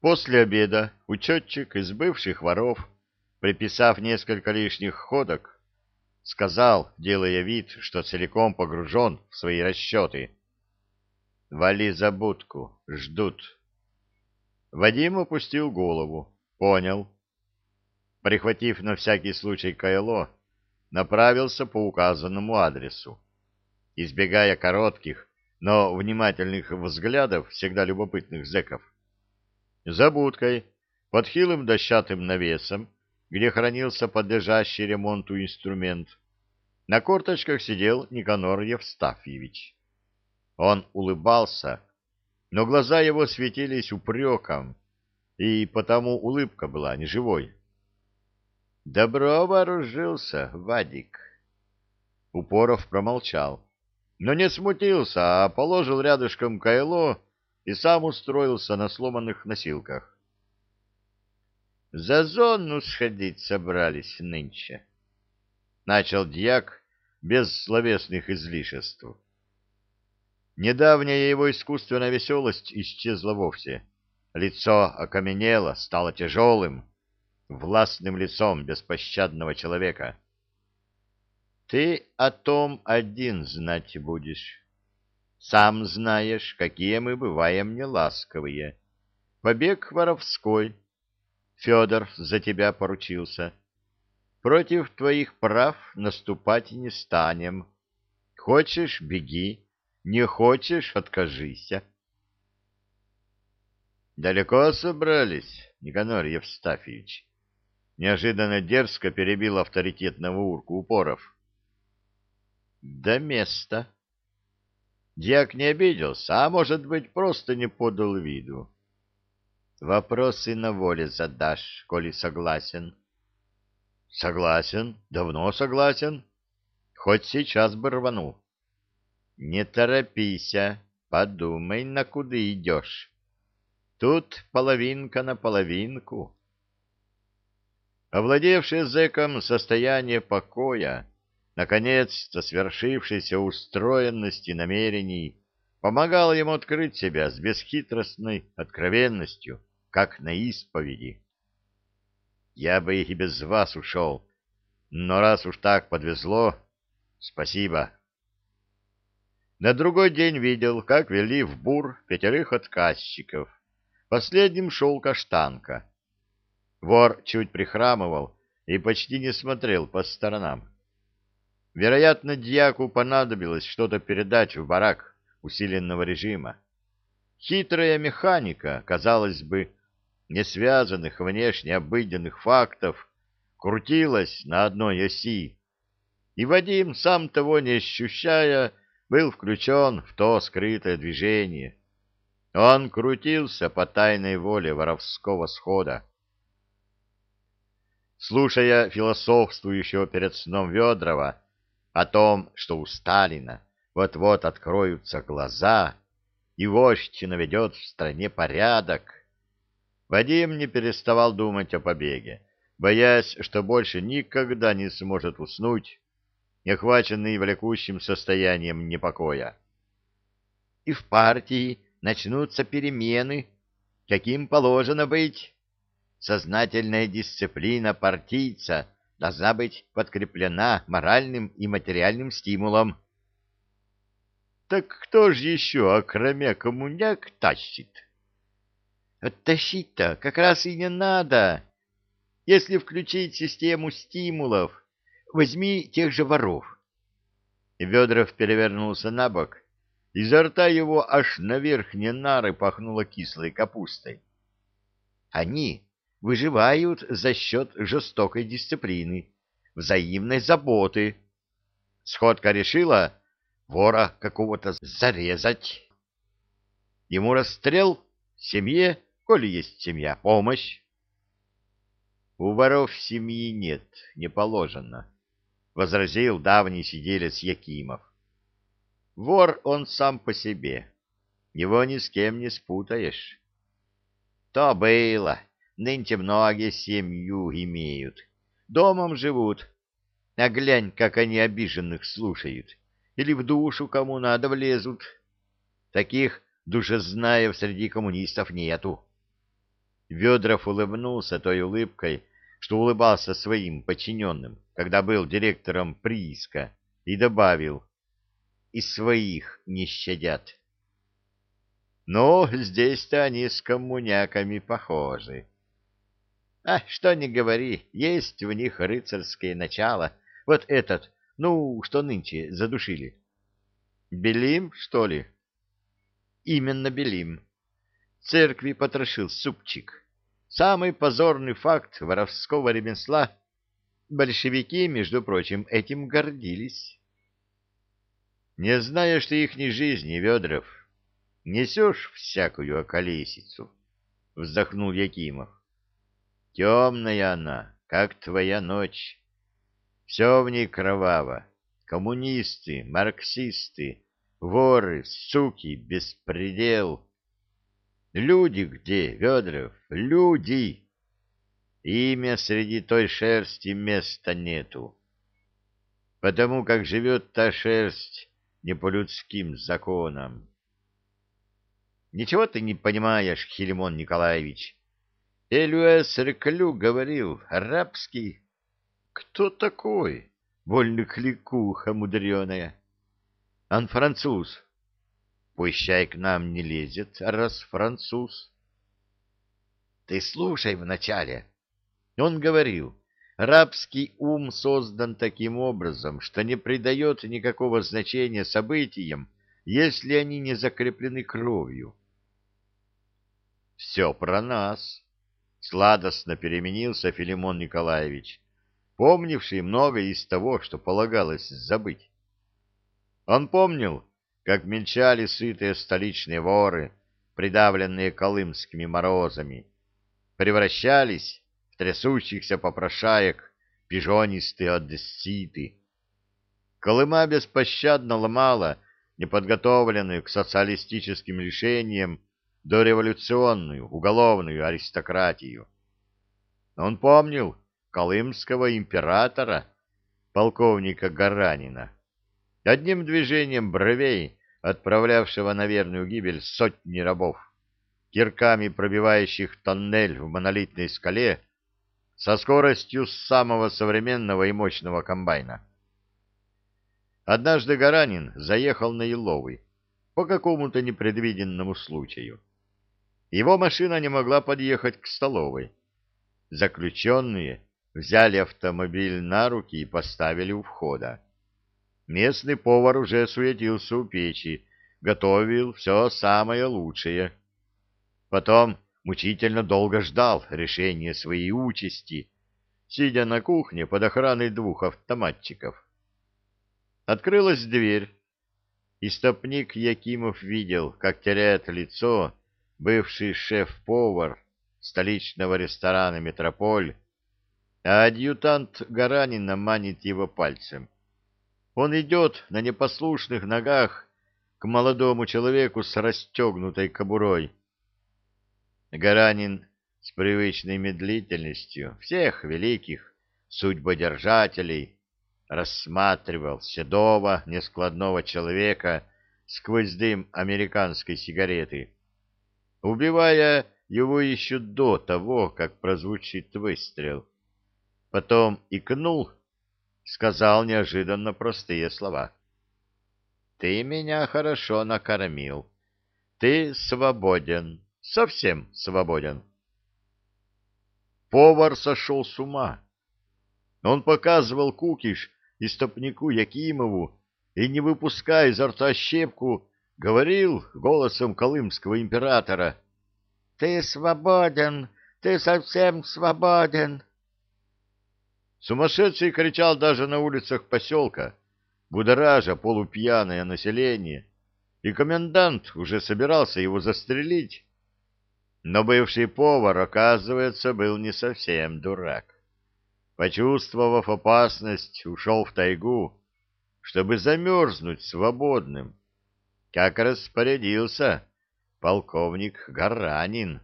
После обеда учетчик из бывших воров, приписав несколько лишних ходок, сказал, делая вид, что целиком погружен в свои расчеты. «Вали за будку, ждут». Вадим опустил голову, понял. Прихватив на всякий случай кайло, направился по указанному адресу. Избегая коротких, но внимательных взглядов всегда любопытных зэков. За будкой, под хилым дощатым навесом, где хранился подлежащий ремонту инструмент, на корточках сидел Никанор Евстафьевич. Он улыбался, но глаза его светились упреком, и потому улыбка была неживой. «Добро вооружился, Вадик!» Упоров промолчал, но не смутился, а положил рядышком кайло и сам устроился на сломанных носилках. «За зону сходить собрались нынче», — начал дьяк без словесных излишеств. Недавняя его искусственная веселость исчезла вовсе. Лицо окаменело, стало тяжелым, властным лицом беспощадного человека. «Ты о том один знать будешь». Сам знаешь, какие мы бываем неласковые. Побег воровской. Федор за тебя поручился. Против твоих прав наступать не станем. Хочешь — беги, не хочешь — откажися. Далеко собрались, Никанор Евстафьевич? Неожиданно дерзко перебил авторитетного урку упоров. До места. Дьяк не обиделся, а, может быть, просто не подал виду. Вопросы на воле задашь, коли согласен. Согласен, давно согласен. Хоть сейчас бы рванул. Не торопися, подумай, на куда идешь. Тут половинка на половинку. Овладевшее зэком состояние покоя наконец-то свершившейся устроенности намерений помогал ему открыть себя с бесхитростной откровенностью, как на исповеди. Я бы и без вас ушел, но раз уж так подвезло, спасибо. На другой день видел, как вели в бур пятерых отказчиков. Последним шел каштанка. Вор чуть прихрамывал и почти не смотрел по сторонам. Вероятно, дьяку понадобилось что-то передать в барак усиленного режима. Хитрая механика, казалось бы, не связанных внешне обыденных фактов, крутилась на одной оси, и Вадим, сам того не ощущая, был включен в то скрытое движение. Он крутился по тайной воле воровского схода. Слушая философствующего перед сном Ведрова, о том, что у Сталина вот-вот откроются глаза, и вождь наведет в стране порядок. Вадим не переставал думать о побеге, боясь, что больше никогда не сможет уснуть, не охваченный влекущим состоянием непокоя. И в партии начнутся перемены, каким положено быть. Сознательная дисциплина партийца — должна быть подкреплена моральным и материальным стимулом. Так кто же еще, окромя коммуняк, тащит? Оттащить-то как раз и не надо. Если включить систему стимулов, возьми тех же воров. Ведров перевернулся на бок. Изо рта его аж на верхние нары пахнуло кислой капустой. Они выживают за счет жестокой дисциплины, взаимной заботы. Сходка решила вора какого-то зарезать. Ему расстрел, семье, коли есть семья, помощь. У воров семьи нет, не положено, — возразил давний сиделец Якимов. Вор он сам по себе, его ни с кем не спутаешь. То было, Нынче многие семью имеют, домом живут. А глянь, как они обиженных слушают. Или в душу кому надо влезут. Таких душезнаев среди коммунистов нету. Ведров улыбнулся той улыбкой, что улыбался своим подчиненным, когда был директором прииска, и добавил «И своих не щадят». Но здесь-то они с коммуняками похожи. А что не говори, есть в них рыцарское начало. Вот этот, ну, что нынче задушили. Белим, что ли? Именно Белим. Церкви потрошил супчик. Самый позорный факт воровского ремесла. Большевики, между прочим, этим гордились. Не знаешь ты ихней жизни, Ведров, несешь всякую околесицу, — вздохнул Якимов. Темная она, как твоя ночь. Все в ней кроваво. Коммунисты, марксисты, воры, суки, беспредел. Люди где, Ведров, люди? Имя среди той шерсти места нету. Потому как живет та шерсть не по людским законам. Ничего ты не понимаешь, Хилимон Николаевич. Элюэс Реклю говорил, арабский. Кто такой? Вольно кликуха мудреная. Ан француз. Пущай к нам не лезет, раз француз. Ты слушай вначале. Он говорил, рабский ум создан таким образом, что не придает никакого значения событиям, если они не закреплены кровью. Все про нас. Сладостно переменился Филимон Николаевич, помнивший многое из того, что полагалось забыть. Он помнил, как мельчали сытые столичные воры, придавленные колымскими морозами, превращались в трясущихся попрошаек пижонистые одесситы. Колыма беспощадно ломала неподготовленную к социалистическим решениям дореволюционную уголовную аристократию. Он помнил колымского императора, полковника Гаранина, одним движением бровей, отправлявшего на верную гибель сотни рабов, кирками пробивающих тоннель в монолитной скале со скоростью самого современного и мощного комбайна. Однажды Гаранин заехал на Еловый по какому-то непредвиденному случаю. Его машина не могла подъехать к столовой. Заключенные взяли автомобиль на руки и поставили у входа. Местный повар уже суетился у печи, готовил все самое лучшее. Потом мучительно долго ждал решения своей участи, сидя на кухне под охраной двух автоматчиков. Открылась дверь, и стопник Якимов видел, как теряет лицо бывший шеф-повар столичного ресторана «Метрополь», а адъютант Гаранина манит его пальцем. Он идет на непослушных ногах к молодому человеку с расстегнутой кобурой. Гаранин с привычной медлительностью всех великих судьбодержателей рассматривал седого, нескладного человека сквозь дым американской сигареты, убивая его еще до того, как прозвучит выстрел. Потом икнул, сказал неожиданно простые слова. «Ты меня хорошо накормил. Ты свободен, совсем свободен». Повар сошел с ума. Он показывал кукиш истопнику Якимову и, не выпуская изо рта щепку, говорил голосом колымского императора «Ты свободен! Ты совсем свободен!» Сумасшедший кричал даже на улицах поселка, будоража полупьяное население, и комендант уже собирался его застрелить. Но бывший повар, оказывается, был не совсем дурак. Почувствовав опасность, ушел в тайгу, чтобы замерзнуть свободным как распорядился полковник Гаранин.